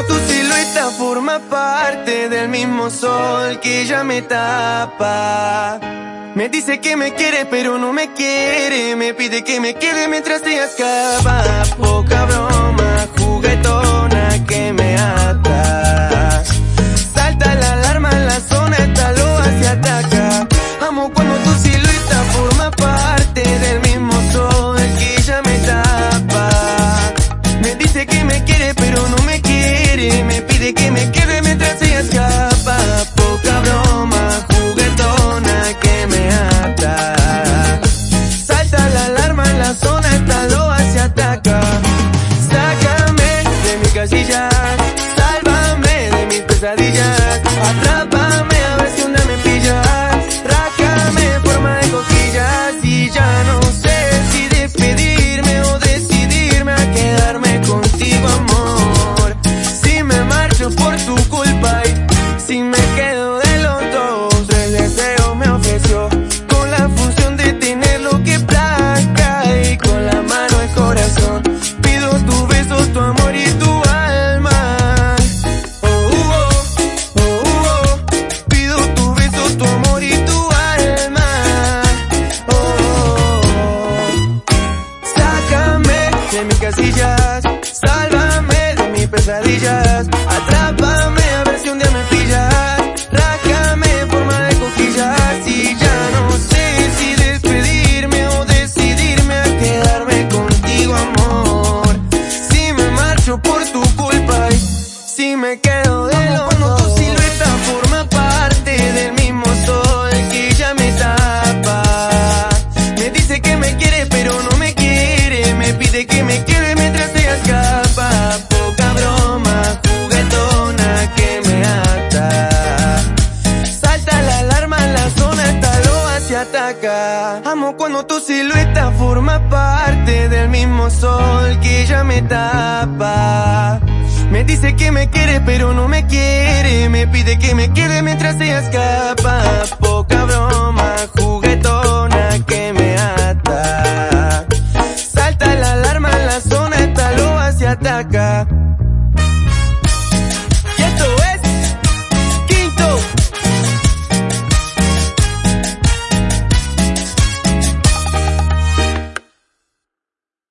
Tu silueta forma parte del mismo sol que ya me tapa. Me dice que me quiere pero no me quiere, me pide que me quede mientras te escapa. Poca broma, juguetón. mientras ella escapa, poca broma, juguetona que me ata. Salta la alarma en la zona, esta loa se ataca. Sácame de mi casilla, sálvame de mis pesadillas, atrápame. brillar. Amo cuando tu silueta forma parte del mismo sol que ya me tapa. Me dice que me quiere pero no me quiere, me pide que me quede mientras se escapa. Poca